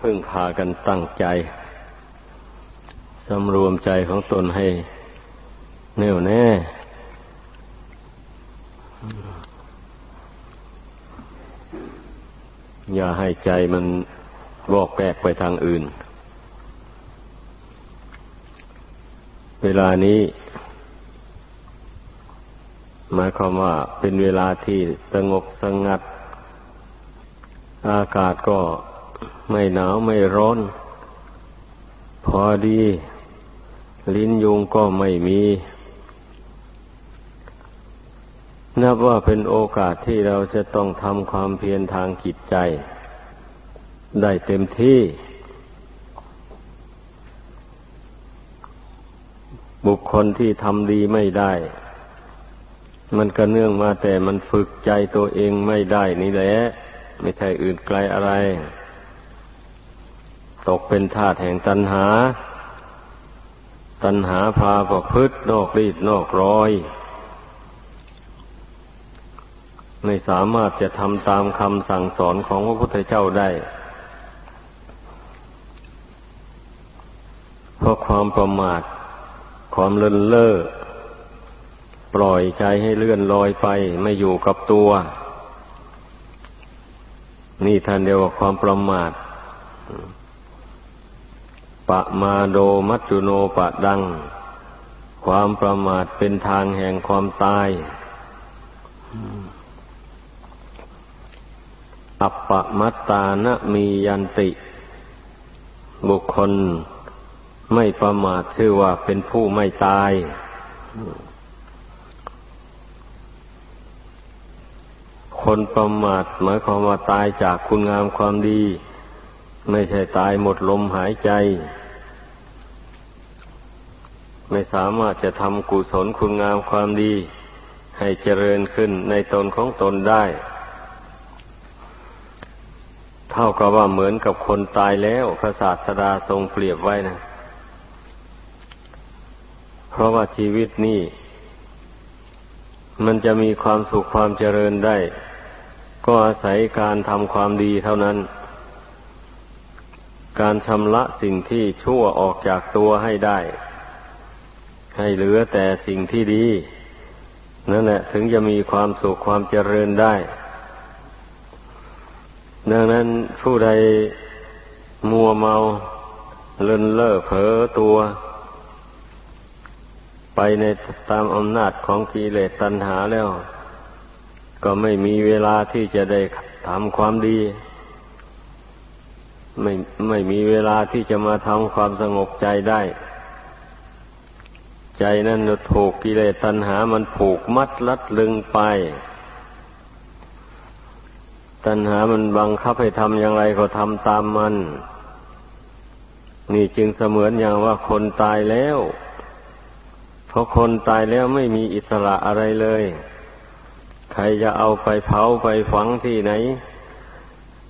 พึ่งพากันตั้งใจสำรวมใจของตนให้แน่วแน่ อย่าให้ใจมันบอกแกกไปทางอื่น เวลานี้ หมายความว่าเป็นเวลาที่สงบสงัด อากาศก็ไม่หนาวไม่ร้อน พอดี ลิ้นยุงก็ไม่มี นับว่าเป็นโอกาสที่เราจะต้องทำความเพียรทางจิตใจ ได้เต็มที่ บุคคลที่ทำดีไม่ได้ มันก็เนื่องมาแต่มันฝึกใจตัวเองไม่ได้นี่แหละ ไม่ใช่อื่นไกลอะไร ตกเป็นทาสแห่งตัณหา ตัณหาพาประพฤตินอกรีดนอกรอย ไม่สามารถจะทำตามคำสั่งสอนของพระพุทธเจ้าได้ เพราะความประมาท ความเลินเล่อปล่อยใจให้เลื่อนลอยไปไม่อยู่กับตัว นี่ท่านเดียวว่าความประมาทปะมาโดมัจจุโนปะดัง ความประมาทเป็นทางแห่งความตาย อัปปะมัตตานะมียันติ บุคคลไม่ประมาทชื่อว่าเป็นผู้ไม่ตาย คนประมาทหมายความว่าตายจากคุณงามความดี ไม่ใช่ตายหมดลมหายใจ ไม่สามารถจะทำกุศลคุณงามความดี ให้เจริญขึ้นในตนของตนได้ เท่ากับว่าเหมือนกับคนตายแล้วพระศาสดาทรงเปรียบไว้นะ เพราะว่าชีวิตนี้มันจะมีความสุขความเจริญได้ ก็อาศัยการทำความดีเท่านั้น การชำระสิ่งที่ชั่วออกจากตัวให้ได้ ให้เหลือแต่สิ่งที่ดี นั่นแหละถึงจะมีความสุขความเจริญได้ ดังนั้นผู้ใดมัวเมาเลินเล่อเผลอตัว ไปในตามอำนาจของกิเลสตัณหาแล้ว ก็ไม่มีเวลาที่จะได้ทำความดี ไม่ไม่มีเวลาที่จะมาทำความสงบใจได้ ใจนั่นถูกกิเลสตัณหามันผูกมัดลัดลึงไป ตัณหามันบังคับให้ทำอย่างไรก็ทำตามมัน นี่จึงเสมือนอย่างว่าคนตายแล้ว เพราะคนตายแล้วไม่มีอิสระอะไรเลย ครจะเอาไปเผาไปฝังที่ไหน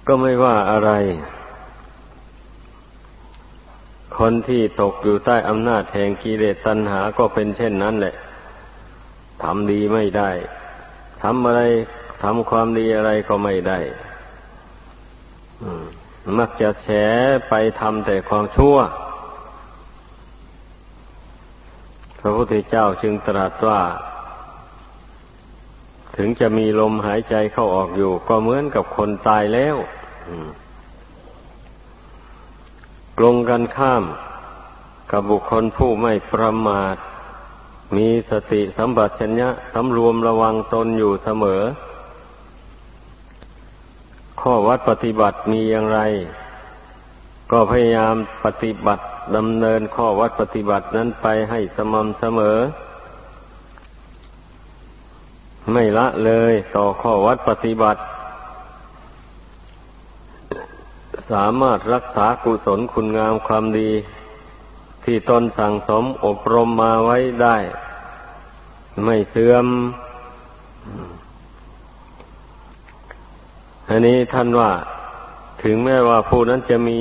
ก็ไม่ว่าอะไร คนที่ตกอยู่ใต้อำนาจแห่งกิเลสตัณหาก็เป็นเช่นนั้นแหละทำดีไม่ได้ทำอะไรทำความดีอะไรก็ไม่ได้มักจะแฉไปทำแต่ความชั่ว พระพุทธเจ้าจึงตรัสว่า ถึงจะมีลมหายใจเข้าออกอยู่ ก็เหมือนกับคนตายแล้วกลงกันข้าม กับบุคคลผู้ไม่ประมาท มีสติสัมปชัญญะสำรวมระวังตนอยู่เสมอ ข้อวัดปฏิบัติมีอย่างไร ก็พยายามปฏิบัติดำเนินข้อวัดปฏิบัตินั้นไปให้สม่ำเสมอ ไม่ละเลยต่อข้อวัดปฏิบัติ สามารถรักษากุศลคุณงามความดี ที่ตนสั่งสมอบรมมาไว้ได้ ไม่เสื่อม อันนี้ท่านว่า ถึงแม้ว่าผู้นั้นจะมี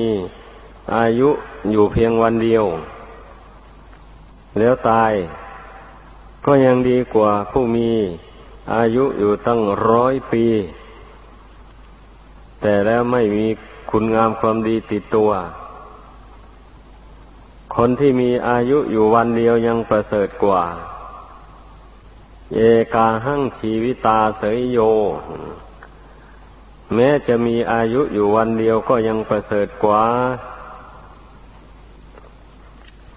อายุอยู่เพียงวันเดียว แล้วตายก็ยังดีกว่าผู้มี อายุอยู่ตั้งร้อยปี แต่แล้วไม่มีคุณงามความดีติดตัว คนที่มีอายุอยู่วันเดียวยังประเสริฐกว่า เอกาหั่งชีวิตาเสยโย แม้จะมีอายุอยู่วันเดียวก็ยังประเสริฐกว่า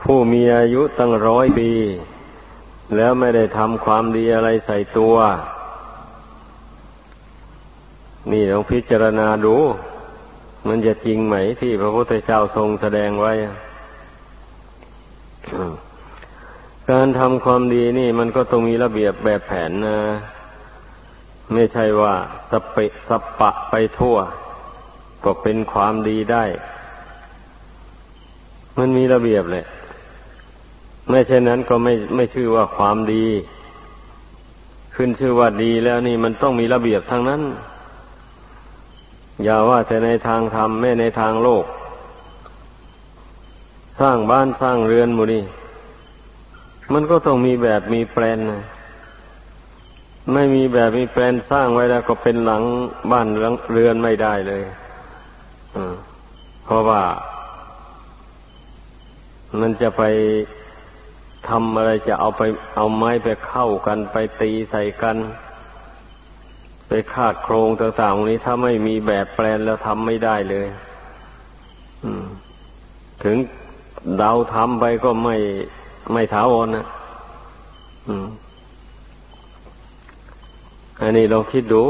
ผู้มีอายุตั้งร้อยปี แล้วไม่ได้ทำความดีอะไรใส่ตัว นี่ลองพิจารณาดู มันจะจริงไหมที่พระพุทธเจ้าทรงแสดงไว้ การทำความดีนี่ มันก็ต้องมีระเบียบแบบแผนนะ ไม่ใช่ว่าสเปสปะไปทั่ว ก็เป็นความดีได้ มันมีระเบียบแหละ ไม่เช่นนั้นก็ไม่ไม่ชื่อว่าความดี ขึ้นชื่อว่าดีแล้วนี่มันต้องมีระเบียบทั้งนั้น อย่าว่าแต่ในทางธรรมไม่ในทางโลก สร้างบ้านสร้างเรือนมูนี่มันก็ต้องมีแบบมีแปลนนะไม่มีแบบมีแปลนสร้างไว้แล้วก็เป็นหลังบ้านเรือนไม่ได้เลยเพราะว่า มันจะไป ทำอะไรจะเอาไปเอาไม้ไปเข้ากันไปตีใส่กัน ไปคาดโครงต่างๆนี้ถ้าไม่มีแบบแปลนแล้วทำไม่ได้เลยถึงเดาทำไปก็ไม่ไม่ถาวรนะอันนี้ลองคิดดู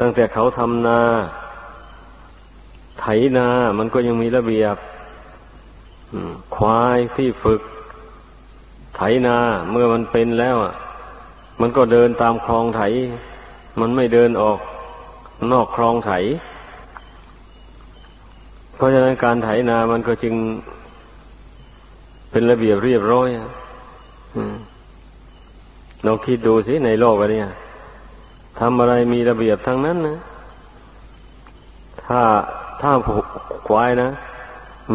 ตั้งแต่เขาทำนา ไถนา มันก็ยังมีระเบียบ ควายที่ฝึก ไถนาเมื่อมันเป็นแล้วอะ มันก็เดินตามคลองไถ มันไม่เดินออกนอกคลองไถ เพราะฉะนั้นการไถนามันก็จึงเป็นระเบียบเรียบร้อยเราคิดดูสิในโลกอันนี้ทำอะไรมีระเบียบทั้งนั้นนะ ถ้าถ้าควายนะ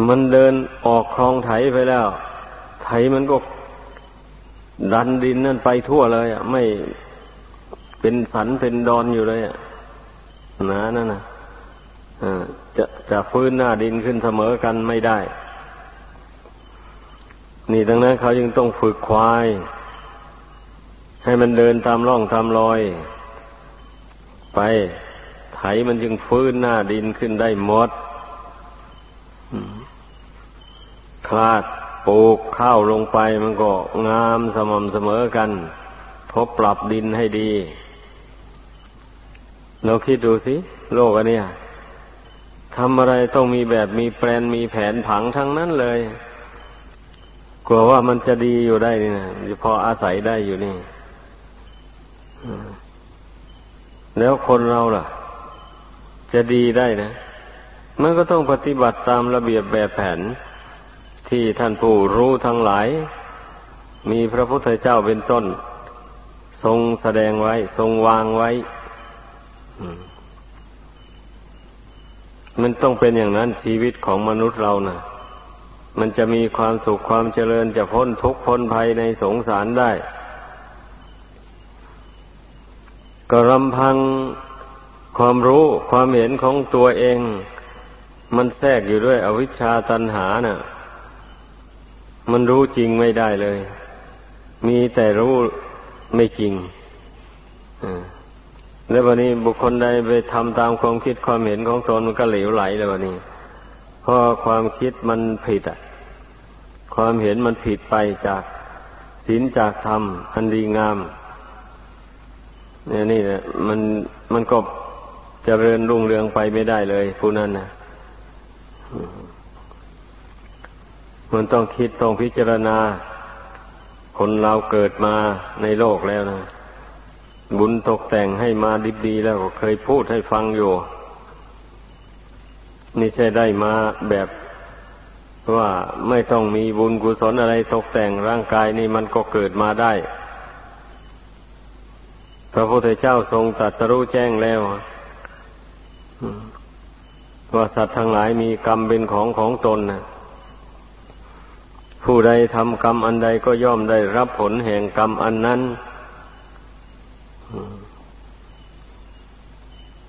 มันเดินออกคลองไถไปแล้ว ไถมันก็ดันดินนั่นไปทั่วเลยอะ ไม่เป็นสันเป็นดอนอยู่เลยอะนะนั่นนะจะจะฟื้นหน้าดินขึ้นเสมอกันไม่ได้ นี่ดังนั้นเขาจึงต้องฝึกควาย ให้มันเดินตามร่องตามรอย ไปไถมันจึงฟื้นหน้าดินขึ้นได้หมด คลาดปลูกข้าวลงไปมันก็งามสม่ำเสมอกันพบปรับดินให้ดี เราคิดดูสิ โลกอันนี้ทำอะไรต้องมีแบบมีแปลนมีแผนผังทั้งนั้นเลยกลัวว่ามันจะดีอยู่ได้นี่นะพออาศัยได้อยู่นี่แล้วคนเราล่ะ จะดีได้นะ มันก็ต้องปฏิบัติตามระเบียบแบบแผน ที่ท่านผู้รู้ทั้งหลาย มีพระพุทธเจ้าเป็นต้น ทรงแสดงไว้ ทรงวางไว้ มันต้องเป็นอย่างนั้นชีวิตของมนุษย์เรานะ่ะ มันจะมีความสุขความเจริญจะพ้นทุกข์พ้นภัยในสงสารได้ ก็รำพังความรู้ความเห็นของตัวเอง มันแทรกอยู่ด้วยอวิชชาตันหานะ่ะ มันรู้จริงไม่ได้เลย มีแต่รู้ไม่จริงแล้ววันนี้บุคคลใดไปทำตามความคิดความเห็นของตนมันก็เหลวไหลแล้ววันนี้เพราะความคิดมันผิดอะ ความเห็นมันผิดไปจากศีลจากธรรมอันดีงาม เนี่ยนี่นะมันมันก็จเจริญรุ่งเรืองไปไม่ได้เลยผู้นั้นนะ มันต้องคิดต้องพิจารณา คนเราเกิดมาในโลกแล้วนะ บุญตกแต่งให้มาดิบดีแล้วก็เคยพูดให้ฟังอยู่ นี่ใช่ได้มาแบบว่าไม่ต้องมีบุญกุศลอะไรตกแต่งร่างกายนี่มันก็เกิดมาได้ พระพุทธเจ้าทรงตรัสรู้แจ้งแล้วว่าสัตว์ทั้งหลายมีกรรมเป็นของของตนนะ ผู้ใดทำกรรมอันใดก็ย่อมได้รับผลแห่งกรรมอันนั้น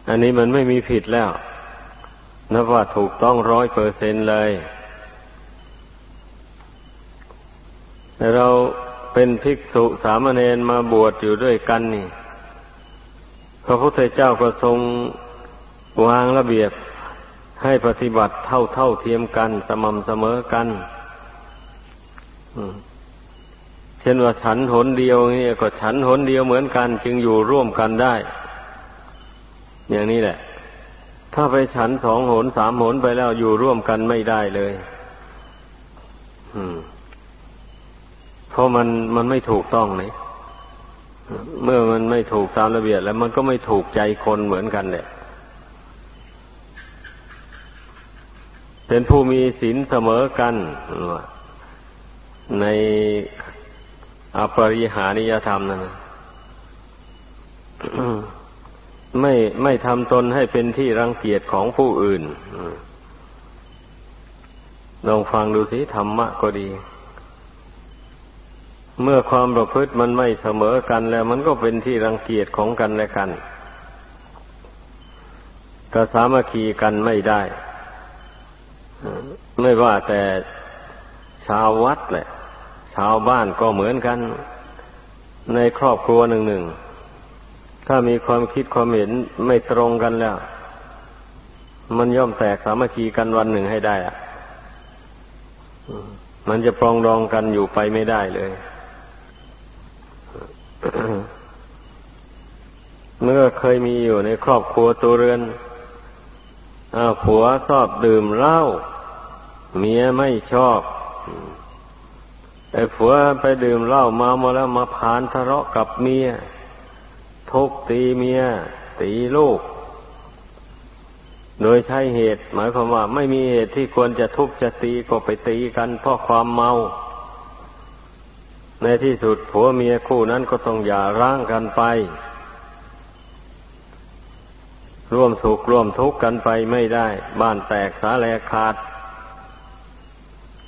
อันนี้มันไม่มีผิดแล้ว นับว่าถูกต้องร้อยเปอร์เซนเลย แต่เราเป็นภิกษุสามเณรมาบวชอยู่ด้วยกันนี่ พระพุทธเจ้าก็ทรงวางระเบียบให้ปฏิบัติเท่าเท่าเทียมกัน สม่ำเสมอกัน เช่นว่าฉันหนเดียวนี่ก็ฉันหนเดียวเหมือนกัน จึงอยู่ร่วมกันได้ อย่างนี้แหละ ถ้าไปฉันสองหนสามหนไปแล้วอยู่ร่วมกันไม่ได้เลย อืมเพราะมันมันไม่ถูกต้องนี่เมื่อมันไม่ถูกตามระเบียบแล้วมันก็ไม่ถูกใจคนเหมือนกันแหละเป็นผู้มีศีลเสมอกัน ในอปริหานิยธรรมนั่นไม่ไม่ทำตนให้เป็นที่รังเกียจของผู้อื่นลองฟังดูสิธรรมะก็ดี เมื่อความประพฤติมันไม่เสมอกันแล้ว มันก็เป็นที่รังเกียจของกันและกันก็สามัคคีกันไม่ได้ ไม่ว่าแต่ ชาววัดแหละ ชาวบ้านก็เหมือนกัน ในครอบครัวหนึ่งหนึ่งถ้ามีความคิดความเห็นไม่ตรงกันแล้ว มันย่อมแตกสามัคคีกันวันหนึ่งให้ได้อะมันจะปรองดองกันอยู่ไปไม่ได้เลย เมื่อเคยมีอยู่ในครอบครัวตัวเรือนอผัวชอบดื่มเหล้าเมียไม่ชอบ ไอ้ผัวไปดื่มเหล้ามามาแล้วมาผานทะเลาะกับเมียทุกตีเมีย ตีลูก โดยใช้เหตุ หมายความว่า ไม่มีเหตุที่ควรจะทุบจะตีก็ไปตีกันเพราะความเมา ในที่สุดผัวเมียคู่นั้นก็ต้องหย่าร้างกันไป ร่วมสุขร่วมทุกข์กันไปไม่ได้ บ้านแตกสาแลขาด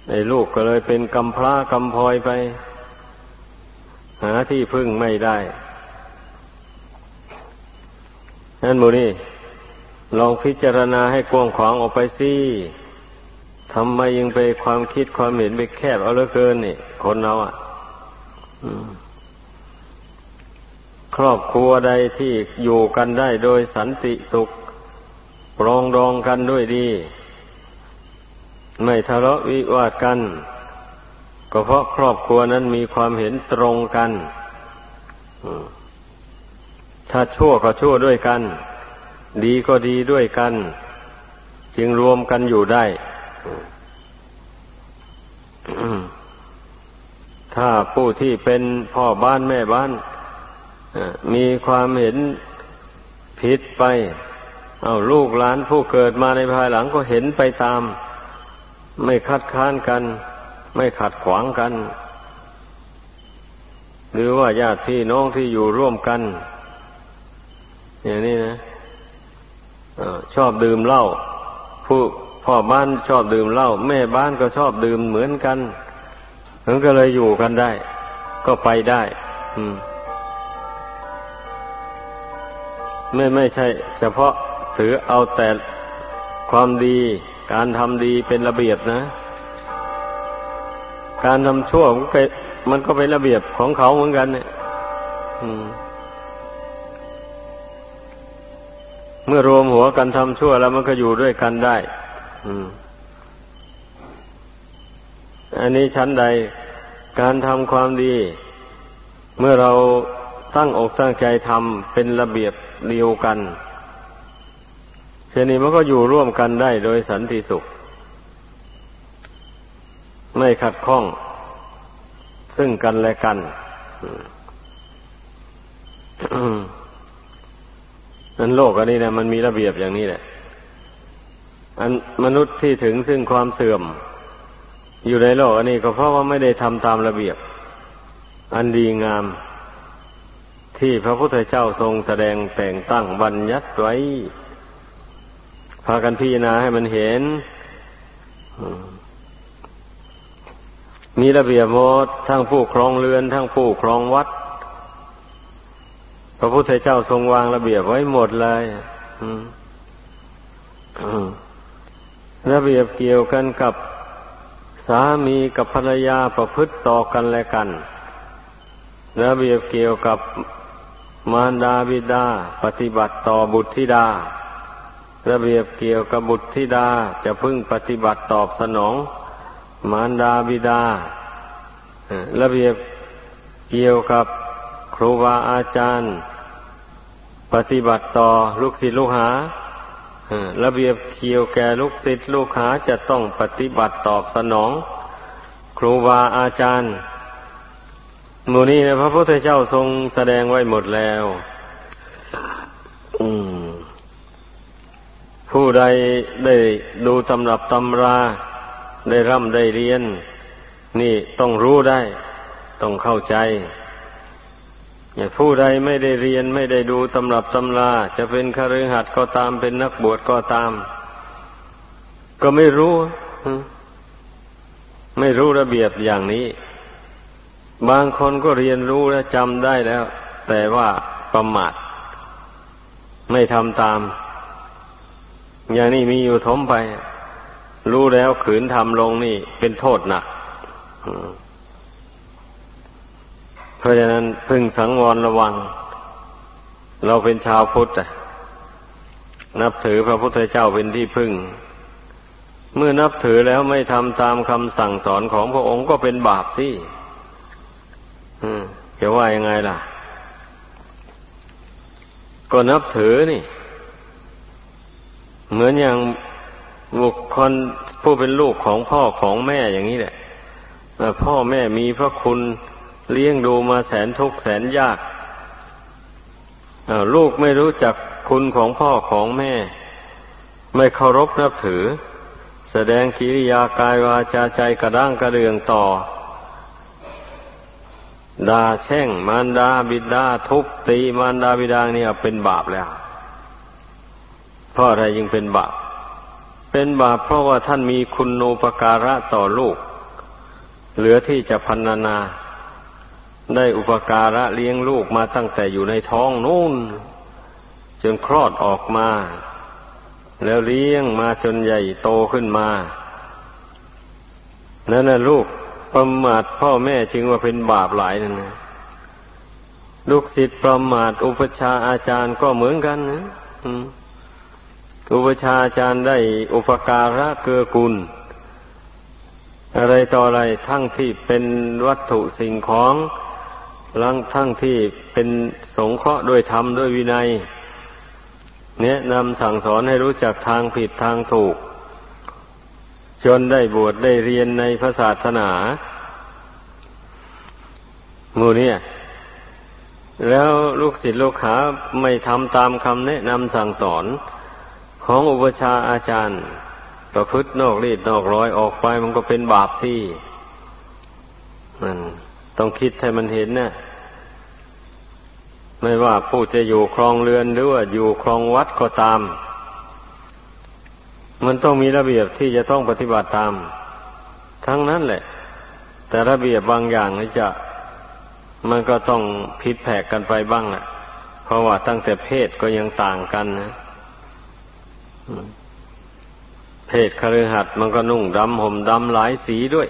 ในลูกก็เลยเป็นกำพร้ากำพลอยไป หาที่พึ่งไม่ได้ นั่นมูนี่ลองพิจารณาให้กว้างขวางออกไปสิทำไมยังไปความคิดความเห็นไปแคบเอาเหลือเกินนี่ คนเราอะครอบครัวใดที่อยู่กันได้โดยสันติสุขปรองดองกันด้วยดี ไม่ทะเลาะวิวาทกัน ก็เพราะครอบครัวนั้นมีความเห็นตรงกันถ้าชั่วก็ชั่วด้วยกัน ดีก็ดีด้วยกัน จึงรวมกันอยู่ได้ถ้าผู้ที่เป็นพ่อบ้านแม่บ้านมีความเห็นผิดไป เอาลูกหลานผู้เกิดมาในภายหลังก็เห็นไปตาม ไม่คัดค้านกัน ไม่ขัดขวางกัน หรือว่าญาติพี่น้องที่อยู่ร่วมกัน อย่างนี้นะชอบดื่มเหล้าผู้พ่อบ้านชอบดื่มเหล้าแม่บ้านก็ชอบดื่มเหมือนกันมันก็เลยอยู่กันได้ ก็ไปได้ อืม ไม่ไม่ใช่ เฉพาะถือเอาแต่ความดี การทำดีเป็นระเบียบนะ การทำชั่วมันก็มันก็เป็นระเบียบของเขาเหมือนกันเนี่ยเมื่อรวมหัวกันทำชั่วแล้วมันก็อยู่ด้วยกันได้อือันนี้ชั้นใด การทำความดี เมื่อเราตั้งอกตั้งใจทำเป็นระเบียบเดียวกัน ช่นนี้มันก็อยู่ร่วมกันได้โดยสันติสุข ไม่ขัดข้อง ซึ่งกันและกันนั้นโลกอันนี้นะมันมีระเบียบอย่างนี้แหละ อันมนุษย์ที่ถึงซึ่งความเสื่อม อยู่ในโลกอันนี้ก็เพราะว่าไม่ได้ทำตามระเบียบ อันดีงาม ที่พระพุทธเจ้าทรงแสดงแต่งตั้งบัญญัติไว้ พากันพิจารณาให้มันเห็น มีระเบียบหมดทั้งผู้ครองเรือน ทั้งผู้ครองวัด พระพุทธเจ้าทรงวางระเบียบไว้หมดเลยระเบียบเกี่ยวกันกับสามีกับภรรยาประพฤติต่อกันและกัน ระเบียบเกี่ยวกับมารดาบิดา ปฏิบัติต่อบุตรธิดา ระเบียบเกี่ยวกับบุตรธิดาจะพึ่งปฏิบัติตอบสนอง มารดาบิดา ระเบียบเกี่ยวกับครูบาอาจารย์ ปฏิบัติต่อลูกศิษย์ลูกหาระเบียบเกี่ยวแก่ลูกศิษย์ลูกหาจะต้องปฏิบัติตอบสนอง ครูบาอาจารย์มูนี้นะพระพุทธเจ้าทรงแสดงไว้หมดแล้ว ผู้ใดได้ดูตำรับตำรา ได้ร่ำได้เรียน นี่ต้องรู้ได้ ต้องเข้าใจผู้ใดไม่ได้เรียนไม่ได้ดูตำรับตำรา จะเป็นคฤหัสถ์ก็ตามเป็นนักบวชก็ตาม ก็ไม่รู้ ไม่รู้ระเบียบอย่างนี้ บางคนก็เรียนรู้และจำได้แล้ว แต่ว่าประมาทไม่ทำตาม อย่างนี้มีอยู่ทมไป รู้แล้วขืนทำลงนี่เป็นโทษหนักเพราะฉะนั้นพึ่งสังวรระวัง เราเป็นชาวพุทธนับถือพระพุทธเจ้าเป็นที่พึ่ง เมื่อนับถือแล้วไม่ทำตามคำสั่งสอนของพระองค์ก็เป็นบาปสิจะว่ายังไงล่ะ ก็นับถือนี่ เหมือนอย่างบุคคลผู้เป็นลูกของพ่อของแม่อย่างนี้แหละพ่อแม่มีพระคุณเลี้ยงดูมาแสนทุกข์แสนยากลูกไม่รู้จักคุณของพ่อของแม่ ไม่เคารพนับถือ แสดงกิริยากายวาจาใจกระด้างกระเดืองต่อด่าแช่งมารดาบิดาทุบตีมารดาบิดาเนี่ยเป็นบาปแล้ว เพราะอะไรยิงเป็นบาป เป็นบาปเพราะว่าท่านมีคุณโนปการะต่อลูก เหลือที่จะพันนา ได้อุปการะเลี้ยงลูกมาตั้งแต่อยู่ในท้องนู่น จนคลอดออกมา แล้วเลี้ยงมาจนใหญ่โตขึ้นมานั่นนะลูกประมาทพ่อแม่จึงว่าเป็นบาปหลายนั่นนะลูกศิษย์ประมาทอุปชาอาจารย์ก็เหมือนกันนะอุ ปชาอาจารย์ได้อุปการะเกื้อกูล อะไรต่ออะไรทั้งที่เป็นวัตถุสิ่งของลังทั้งที่เป็นสงเคราะห์ด้วยธรรมด้วยวินัยแนะนำสั่งสอนให้รู้จักทางผิดทางถูก จนได้บวชได้เรียนในพระศาสนาหมู่นี้แล้วลูกศิษย์ลูกหาไม่ทำตามคำแนะนำสั่งสอน ของอุปชาอาจารย์ ประพฤตินอกรีดนอกร้อยออกไปมันก็เป็นบาปที่มันต้องคิดให้มันเห็นนะไม่ว่าผู้จะอยู่ครองเรือนหรือว่าอยู่ครองวัดก็ตาม มันต้องมีระเบียบที่จะต้องปฏิบัติตาม ทั้งนั้นแหละ แต่ระเบียบบางอย่างนี่จะ มันก็ต้องผิดแผกกันไปบ้างแหละเพราะว่าตั้งแต่เพศก็ยังต่างกันนะ เพศคฤหัสถ์มันก็นุ่งดำห่มดำหลายสีด้วย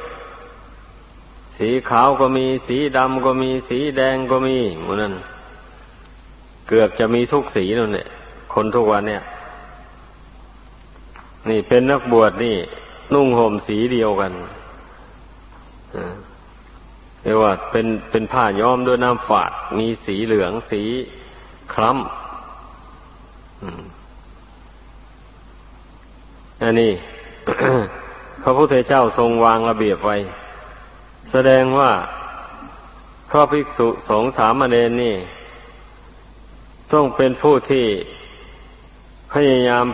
สีขาวก็มี สีดำก็มี สีแดงก็มีหมดนั้น เกือบจะมีทุกสีนั่นแหละคนทุกวันเนี่ย นี่เป็นนักบวชนี่ นุ่งห่มสีเดียวกันเรียกว่าเป็นเป็นผ้าย้อมด้วยน้ำฝาด มีสีเหลืองสีคล้ำ อันนี้ พระพุทธเจ้าทรงวางระเบียบไว้ แสดงว่าพระภิกษุสงฆ์สามเณรนี่ ต้องเป็นผู้ที่พยายาม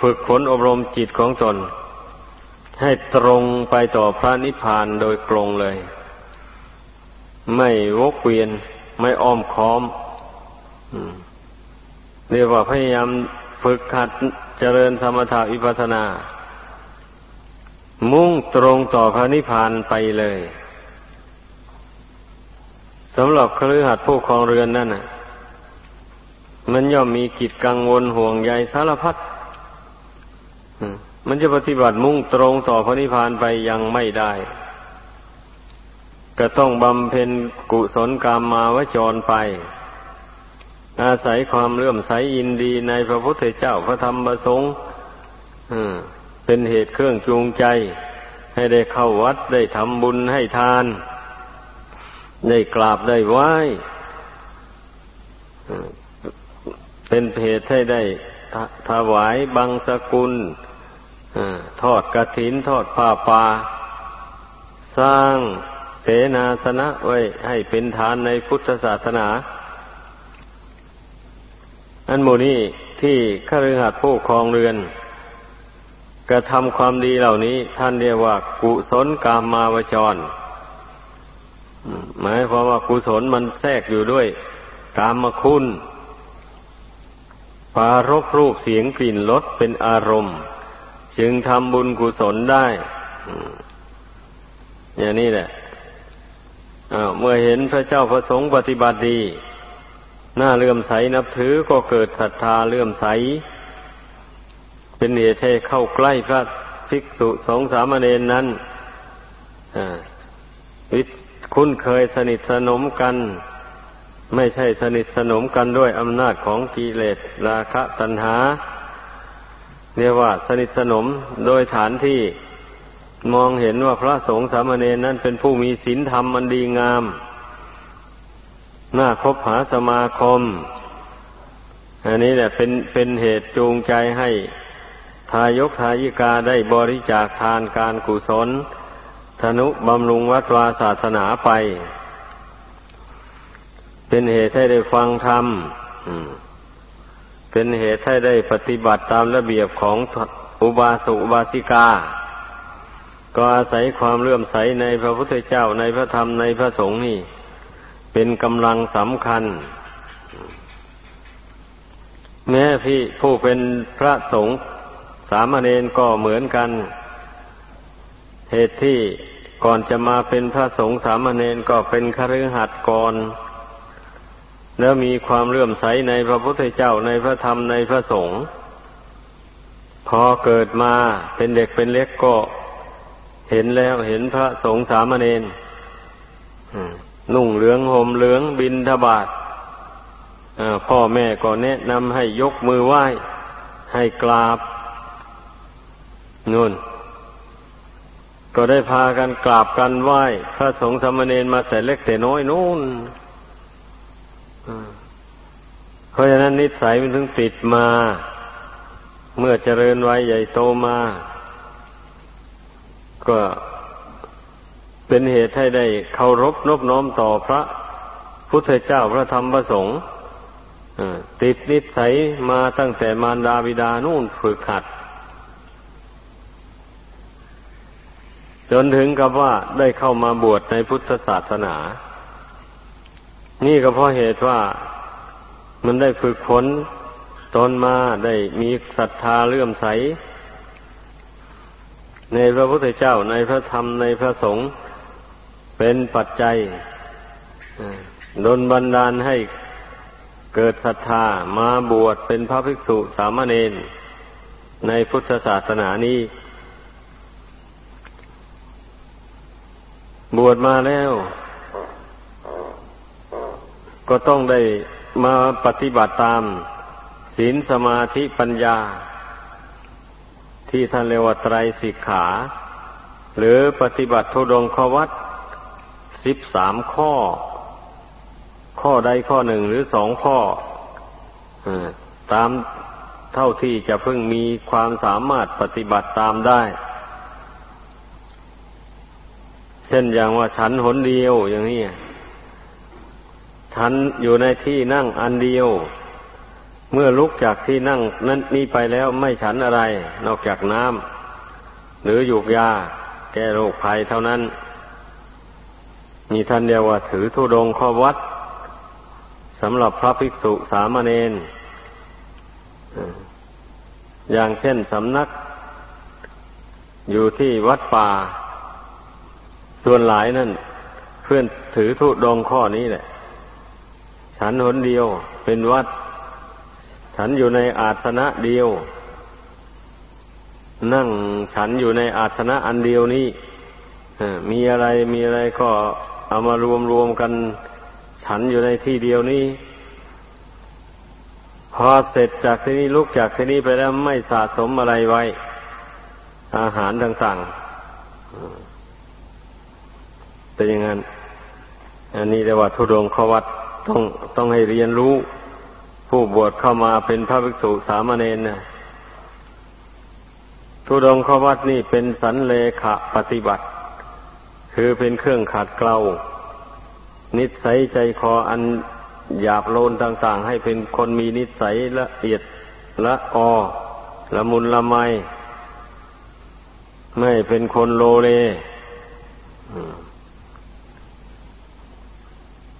ฝึกฝนอบรมจิตของตน ให้ตรงไปต่อพระนิพพานโดยตรงเลย ไม่วกเวียน ไม่อ้อมค้อมเรียกว่าพยายามฝึกขัด เจริญสมถะวิปัสนา มุ่งตรงต่อพระนิพพานไปเลยสำหรับครือขัดผู้ครองเรือนนั่นน่ะ มันย่อมมีกิจกังวลห่วงใยสารพัดมันจะปฏิบัติมุ่งตรงต่อพระนิพพานไปยังไม่ได้ ก็ต้องบำเพ็ญกุศลกรรมมาวจรไป อาศัยความเลื่อมใสยินดีในพระพุทธเจ้าพระธรรมประสงค์เป็นเหตุเครื่องจูงใจ ให้ได้เข้าวัดได้ทำบุญให้ทาน ได้กราบได้ไหว้เป็นเหตุให้ได้ถวายบังสกุลทอดกระถินทอดผ้าป่าสร้างเสนาสนะไว้ให้เป็นฐานในพุทธศาสนา อันโมนี้ที่ข้าราชการผู้ครองเรือนกระทำความดีเหล่านี้ ท่านเรียกว่า กุศลกามาวจร หมายความว่ากุศลมันแทรกอยู่ด้วยกามคุณปารกรูปเสียงกลิ่นรสเป็นอารมณ์ จึงทำบุญกุศลได้ อย่างนี้แหละเมื่อเห็นพระเจ้าพระสงฆ์ปฏิบัติดี หน้าเลื่อมใสนับถือก็เกิดศรัทธาเลื่อมใส เป็นเหตุให้เข้าใกล้พระภิกษุสงสามเณรนั้นวิคุ้นเคยสนิทสนมกัน ไม่ใช่สนิทสนมกันด้วยอำนาจของกิเลสราคะตัณหา เรียกว่าสนิทสนมโดยฐานที่มองเห็นว่าพระสงฆ์สามเณรนั้นเป็นผู้มีศีลธรรมมันดีงาม น่าคบหาสมาคม อันนี้แหละเป็นเป็นเหตุจูงใจให้ทายกทายิกาได้บริจาคทานการกุศล ธนุบำรุงวัดวาศาสนาไป เป็นเหตุให้ได้ฟังธรรมเป็นเหตุให้ได้ปฏิบัติตามระเบียบของอุบาสกอุบาสิกา ก็อาศัยความเลื่อมใสในพระพุทธเจ้าในพระธรรมในพระสงฆ์นี่ เป็นกำลังสำคัญ แม้พี่ผู้เป็นพระสงฆ์สามเณรก็เหมือนกัน เหตุที่ก่อนจะมาเป็นพระสงฆ์สามเณรก็เป็นคฤหัสถ์ก่อน แล้วมีความเลื่อมใสในพระพุทธเจ้าในพระธรรมในพระสงฆ์พอเกิดมาเป็นเด็กเป็นเล็กก็เห็นแล้วเห็นพระสงฆ์สามเณร นุ่งเหลืองห่มเหลืองบินทบาทพ่อแม่ก็แนะนำให้ยกมือไหว้ ให้กราบนู่น ก็ได้พากันกราบกันไหว้ พระสงฆ์สมณเณรมาแต่เล็กแต่น้อยนู่นเพราะฉะนั้นนิสัยมันถึงติดมา เมื่อเจริญไวัยใหญ่โตมา ก็ เป็นเหตุให้ได้เคารพนบน้อมต่อพระพุทธเจ้าพระธรรมพระสงฆ์ติดนิสัยมาตั้งแต่มารดาบิดานู่นฝึกหัด จนถึงกับว่าได้เข้ามาบวชในพุทธศาสนา นี่ก็เพราะเหตุว่ามันได้ฝึกฝนตนมาได้มีศรัทธาเลื่อมใส ในพระพุทธเจ้าในพระธรรมในพระสงฆ์ เป็นปัจจัยดนบันดาลให้เกิดศรัทธามาบวชเป็นพระภิกษุสามเณรในพุทธศาสนานี้ บวชมาแล้ว ก็ต้องได้มาปฏิบัติตามศีลสมาธิปัญญา ที่ท่านเรียกว่าไตรสิกขา หรือปฏิบัติทุดงขวัต สิบสามข้อ ข้อใดข้อหนึ่งหรือสองข้อตามเท่าที่จะเพิ่งมีความสามารถปฏิบัติตามได้ เช่นอย่างว่าฉันหนเดียวอย่างนี้ฉันอยู่ในที่นั่งอันเดียว เมื่อลุกจากที่นั่งนั้นนี้ไปแล้วไม่ฉันอะไร นอกจากน้ำหรือหยูกยาแก้โรคภัยเท่านั้น มีท่านเดียวว่าถือธุดงข้อวัดสำหรับพระภิกษุสามเณรอย่างเช่นสำนัก อยู่ที่วัดป่า ส่วนหลายนั่น เพื่อนถือทุดงข้อนี้แหละ ฉันหนเดียวเป็นวัด ฉันอยู่ในอาสนะเดียว นั่งฉันอยู่ในอาสนะอันเดียวนี้มีอะไรมีอะไรก็ เอามารวมรวมกันฉันอยู่ในที่เดียวนี้ พอเสร็จจากที่นี้ลุกจากที่นี้ไปแล้วไม่สะสมอะไรไว้ อาหารต่างๆเป็นอย่างนั้น อันนี้เรียกว่าทุดงขวัตต้องต้องให้เรียนรู้ผู้บวชเข้ามาเป็นพระภิกษุสามเณรนะทุดงขวัตนี่เป็นสันเลขะปฏิบัติ คือเป็นเครื่องขัดเกลานิสัยใจคออันหยาบโลนต่าง ๆ ให้เป็นคนมีนิสัยละเอียดละออละมุนละไม ไม่เป็นคนโลเล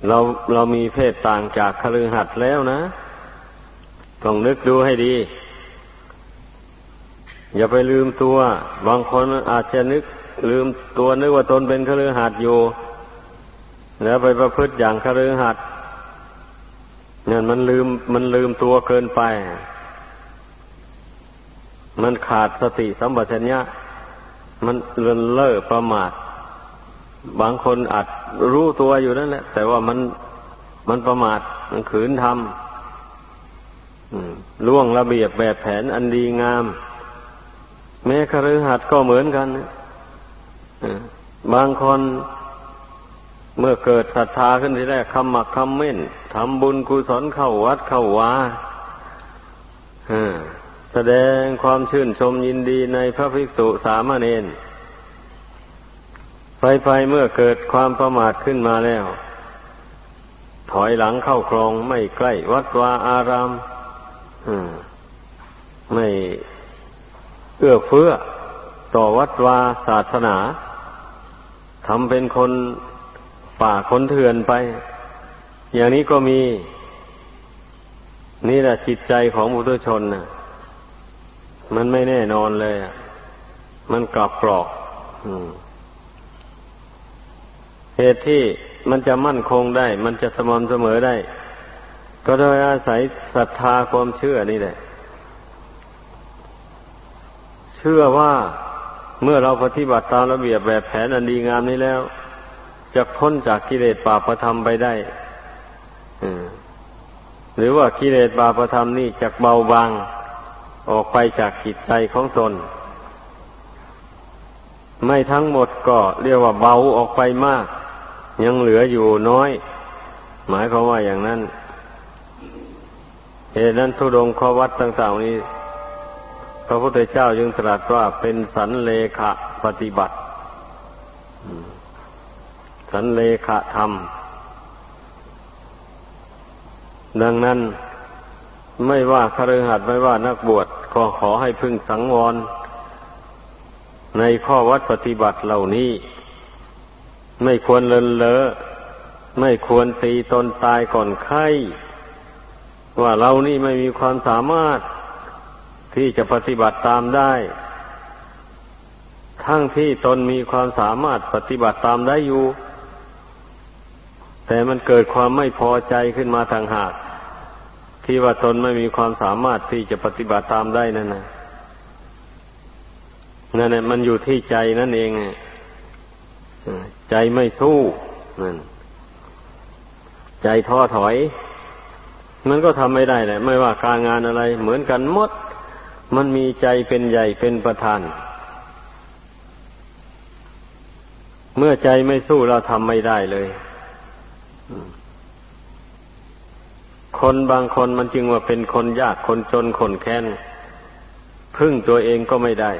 เราเรามีเพศต่างจากคฤหัสถ์แล้วนะ ต้องนึกดูให้ดี อย่าไปลืมตัว บางคนอาจจะนึก ลืมตัวนึกว่าตนเป็นคฤหัสถ์อยู่ แล้วไปประพฤติอย่างคฤหัสถ์เนี่ยมันลืมมันลืมตัวเกินไป มันขาดสติสัมปชัญญะมันเลินเล่อประมาท บางคนอาจรู้ตัวอยู่นั่นแหละ แต่ว่ามันมันประมาทมันขืนทำล่วงระเบียบแบบแผนอันดีงาม แม้คฤหัสถ์ก็เหมือนกัน บางคนเมื่อเกิดศรัทธาขึ้นทีแรกคำหมักคำเม่นทำบุญกุศลเข้าวัดเข้าวาแสดงความชื่นชมยินดีในพระภิกษุสามเณรไฟไฟเมื่อเกิดความประมาทขึ้นมาแล้ว ถอยหลังเข้าครองไม่ใกล้วัดวาอารามไม่เอื้อเฟื้อต่อวัดวาศาสนา ทำเป็นคนป่าคนเถื่อนไป อย่างนี้ก็มี นี่แหละจิตใจของบุตุชนนะมันไม่แน่นอนเลยมันกลับกรอกอเหตุที่มันจะมั่นคงได้ มันจะสม่ำเสมอได้ ก็โดยอาศัยศรัทธาความเชื่อนี่แหละ เชื่อว่า เมื่อเราปฏิบัติตามระเบียบแบบแผนอันดีงามนี้แล้วจะพ้นจากกิเลสบาประธรรมไปได้หรือว่ากิเลสบาประธรรมนี่จะเบาบางออกไปจากจิตใจของตน ไม่ทั้งหมดก็เรียกว่าเบาออกไปมาก ยังเหลืออยู่น้อย หมายความว่าอย่างนั้นเหตุนั้นทุดงข้อวัดต่างๆนี้ ระพุทธเจ้าจึงตรัสว่าเป็นสันเลขะปฏิบัติ สันเลขะธรรม ดังนั้นไม่ว่าคฤหัสถ์ไม่ว่านักบวชก็ขอให้พึงสังวร ในข้อวัดปฏิบัติเหล่านี้ ไม่ควรเลินเลอไม่ควรตีตนตายก่อนไข้ ว่าเรานี่ไม่มีความสามารถ ที่จะปฏิบัติตามได้ ทั้งที่ตนมีความสามารถปฏิบัติตามได้อยู่ แต่มันเกิดความไม่พอใจขึ้นมาทางหาก ที่ว่าตนไม่มีความสามารถที่จะปฏิบัติตามได้นั่นนะนั่นแหละมันอยู่ที่ใจนั่นเองใจไม่สู้นั่นใจท้อถอย มันก็ทำไม่ได้แหละ ไม่ว่าการงานอะไร เหมือนกันหมด มันมีใจเป็นใหญ่เป็นประธาน เมื่อใจไม่สู้เราทำไม่ได้เลย คนบางคนมันจึงว่าเป็นคนยากคนจนคนแค้นพึ่งตัวเองก็ไม่ได้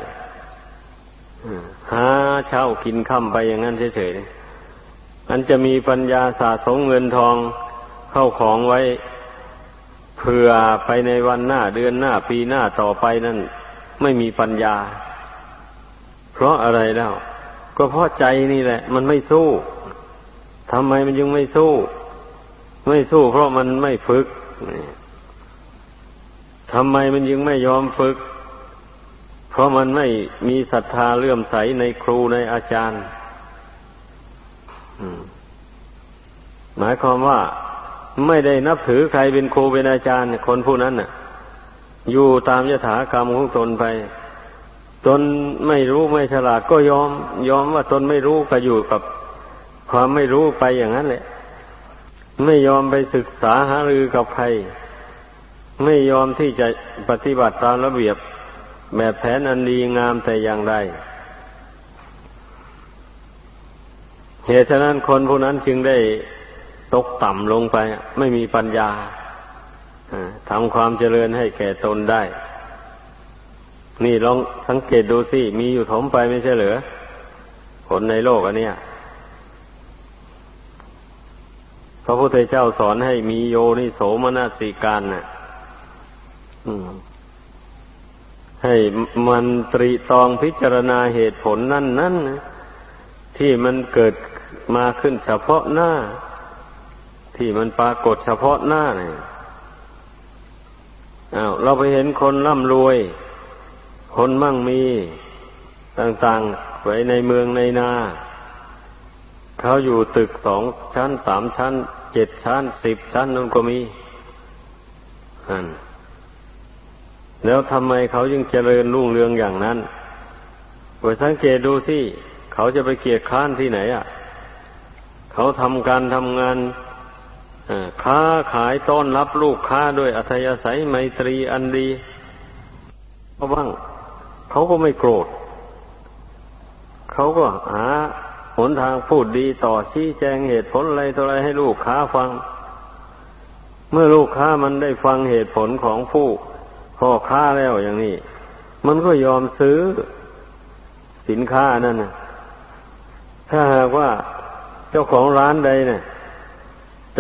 หาเช่ากินค่ำไปอย่างนั้นเฉยๆมันจะมีปัญญาสะสมเงินทองเข้าของไว้ เผื่อไปในวันหน้าเดือนหน้าปีหน้าต่อไปนั่นไม่มีปัญญา เพราะอะไรแล้ว ก็เพราะใจนี่แหละ มันไม่สู้ทำไมมันยังไม่สู้ ไม่สู้เพราะมันไม่ฝึกทำไมมันยังไม่ยอมฝึก เพราะมันไม่มีศรัทธาเลื่อมใสในครูในอาจารย์หมายความว่า ไม่ได้นับถือใครเป็นครูเป็นอาจารย์ คนผู้นั้นน่ะ อยู่ตามยถากรรมของตนไป ตนไม่รู้ไม่ฉลาดก็ยอม ยอมว่าตนไม่รู้ก็อยู่กับความไม่รู้ไปอย่างนั้นแหละ ไม่ยอมไปศึกษาหารือกับใคร ไม่ยอมที่จะปฏิบัติตามระเบียบแบบแผนอันดีงามแต่อย่างใดเหตุฉะนั้นคนผู้นั้นจึงได้ ตกต่ำลงไป ไม่มีปัญญาทำความเจริญให้แก่ตนได้ นี่ลองสังเกตดูสิ มีอยู่ถมไปไม่ใช่เหรือคนในโลกอันเนี้ยพระพุทธเจ้าสอนให้มีโยนิโสมนสิการน่ะให้มันตรีตองพิจารณาเหตุผลนั่นนั่นที่มันเกิดมาขึ้นเฉพาะหน้า ที่มันปรากฏเฉพาะหน้าเนี่ยอ้าวเราไปเห็นคนร่ำรวย คนมั่งมีต่างๆไว้ในเมืองในนา เขาอยู่ตึกสองชั้นสามชั้นเจ็ดชั้นสิบชั้นนั่นก็มีอันแล้วทำไมเขายังเจริญรุ่งเรืองอย่างนั้นไปสังเกตดูสิ เขาจะไปเกียรค้านที่ไหนอะ เขาทำการทำงาน ค้าขายต้อนรับลูกค้าด้วยอัธยาศัยไมตรีอันดีเขาบ้างเขาก็ไม่โกรธ เขาก็หาหนทางพูดดีต่อชี้แจงเหตุผลอะไรตัวอะไรให้ลูกค้าฟัง เมื่อลูกค้ามันได้ฟังเหตุผลของผู้พ่อค้าแล้วอย่างนี้ มันก็ยอมซื้อสินค้านั่นนะถ้าหากว่าเจ้าของร้านใดเนะี่ย